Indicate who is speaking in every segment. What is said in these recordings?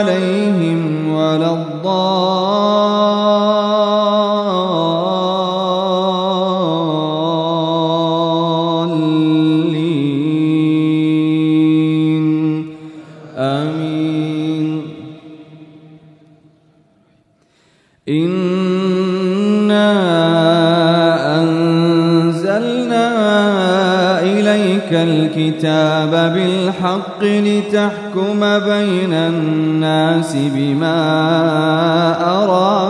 Speaker 1: عليهم ولا الضالين آمين إنا أنزلنا إليك الكتاب بالحق لتحكم بين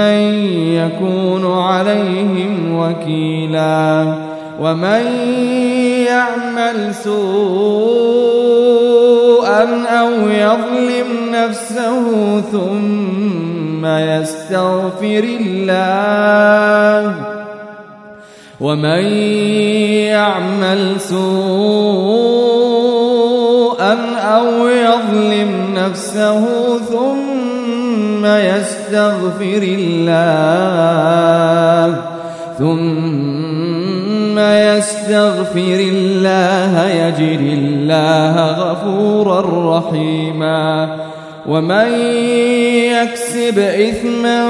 Speaker 1: من يكون عليهم وكيلا ومن يعمل سوءا أو يظلم نفسه ثم يستغفر الله ومن يعمل سوءا أو يظلم نفسه ثم يستغفر يستغفر الله ثم يستغفر الله يجد الله غفورا رحيما ومن يكسب إثما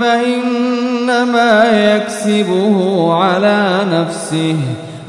Speaker 1: فإنما يكسبه على نفسه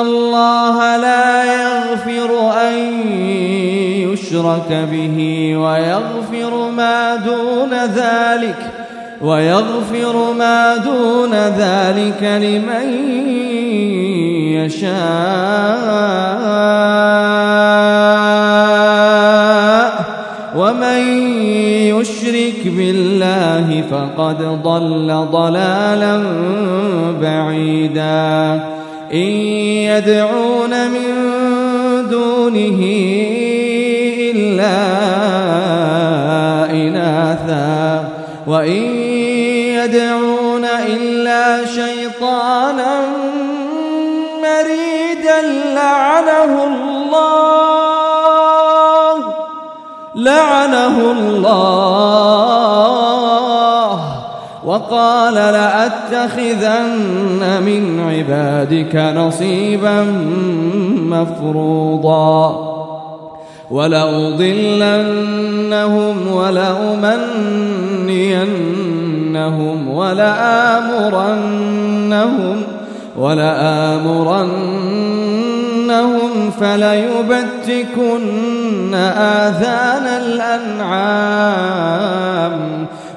Speaker 1: الله لا يغفر أن يشرك به ويغفر ما دون ذلك ويغفر ما دون ذلك لمن يشاء ومن يشرك بالله فقد ضل ضلالا بعيداً إن يدعون من دونه إلا إناثا وإن يدعون إلا شيطانا مريدا لعنه الله لعنه الله وقال لأتخذن من عبادك نصيبا مفروضا ولأضلنهم ولأمنينهم ولآمرنهم ولآمرنهم فليبتكن آذان الأنعام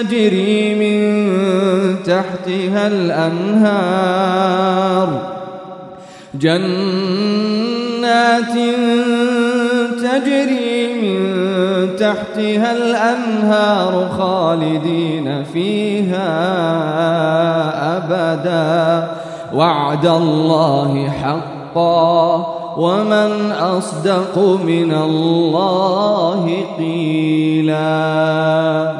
Speaker 1: تجري من تحتها الأنهار جنات تجري من تحتها الأنهار خالدين فيها أبدا وعد الله حقا ومن أصدق من الله قيلاً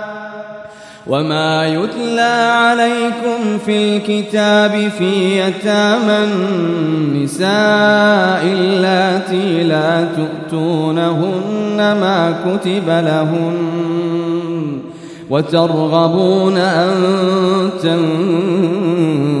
Speaker 1: وما يتلى عليكم في الكتاب في يتامى النساء اللاتي لا تؤتونهن ما كتب لهن وترغبون أن تنفروا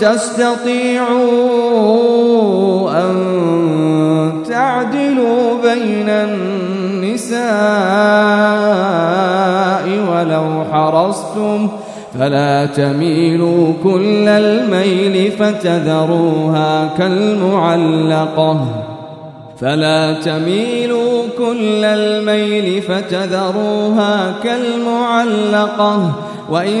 Speaker 1: تستطيعوا أن تعدلوا بين النساء ولو حرصتم فلا تميلوا كل الميل فتذروها كالمعلقة فلا تميلوا كل الميل فتذروها كالمعلقة وإن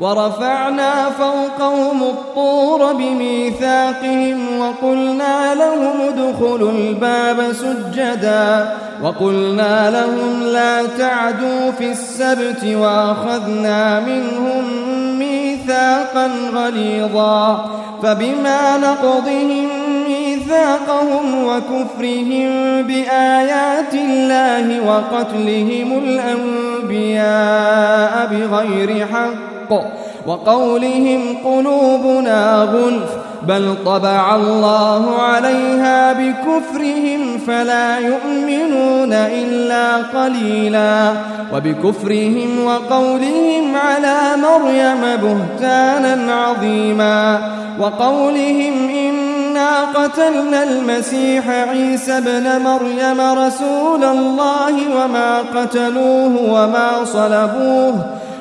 Speaker 1: ورفعنا فوقهم الطور بميثاقهم وقلنا لهم ادخلوا الباب سجدا وقلنا لهم لا تعدوا في السبت واخذنا منهم ميثاقا غليظا فبما نقضهم ميثاقهم وكفرهم بآيات الله وقتلهم الأنبياء بغير حق الحق وقولهم قلوبنا غلف بل طبع الله عليها بكفرهم فلا يؤمنون إلا قليلا وبكفرهم وقولهم على مريم بهتانا عظيما وقولهم إنا قتلنا المسيح عيسى ابن مريم رسول الله وما قتلوه وما صلبوه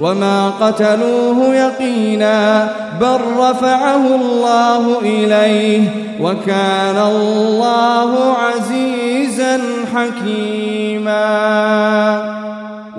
Speaker 1: وما قتلوه يقينا بل رفعه الله إليه وكان الله عزيزا حكيما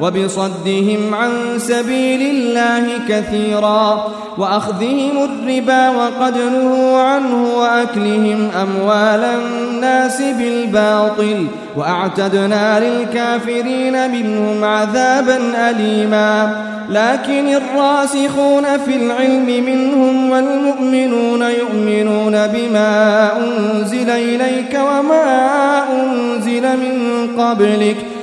Speaker 1: وبصدهم عن سبيل الله كثيرا وأخذهم الربا وقد نهوا عنه وأكلهم أموال الناس بالباطل وأعتدنا للكافرين منهم عذابا أليما لكن الراسخون في العلم منهم والمؤمنون يؤمنون بما أنزل إليك وما أنزل من قبلك ۖ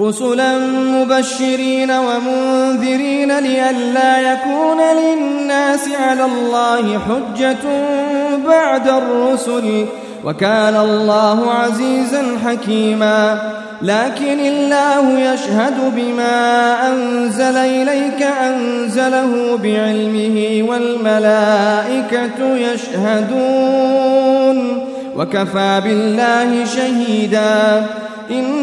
Speaker 1: رسلا مبشرين ومنذرين لئلا يكون للناس على الله حجة بعد الرسل وكان الله عزيزا حكيما لكن الله يشهد بما أنزل إليك أنزله بعلمه والملائكة يشهدون وكفى بالله شهيدا إن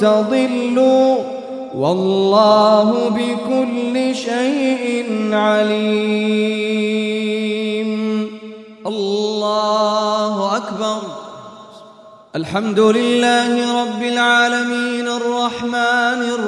Speaker 1: تضلوا والله بكل شيء عليم الله أكبر الحمد لله رب العالمين الرحمن الرحيم